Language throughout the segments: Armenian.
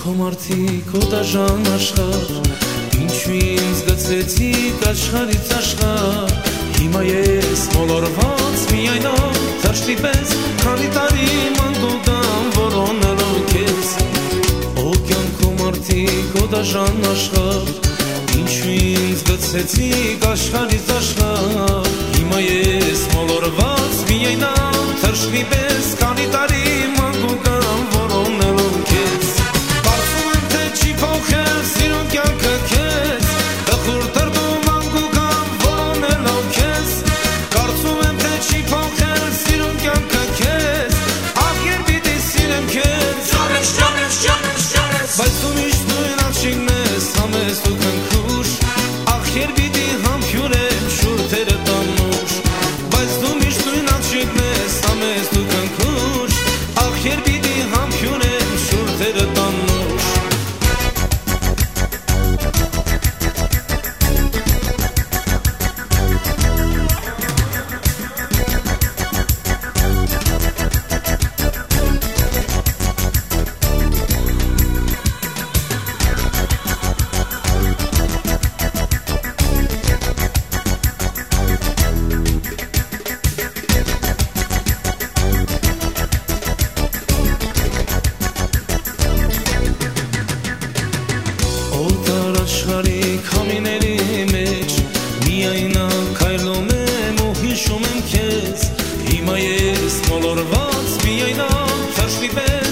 մարդիկ օտաժան աշխար Ինչու ինձ գցեցիք աշխարից աշխար Հիմա ես մոլորված միայնով Թրջտի պես քանի տարի մանգուտան որոնելով քեզ Օկյանքու մարդիկ օտաժան աշխար Ինչու ինձ գցեցիք աշխարից աշխար Հիմա ես մոլորված միայնով Թրջտի պես քանի տարի համեստ ու Հիմա ես մոլորված միայն թաշվի պես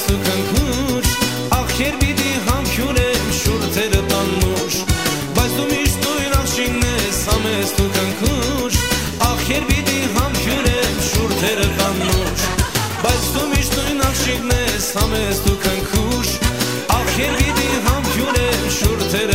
ես ու քնքուշ Ախ երբ պիտի համբյուրեմ շուրթերը տանուշ Բայց դու միշտ նույն աղջիկն ես համեստ ու քնքուշ Ախ երբ պիտի համբյուրեմ շուրթերը տանուշ Բայց դու միշտ նույն աղջիկն ես համեստ ու քնքուշ Ախ երբ պիտի համբյուրեմ շուրթերը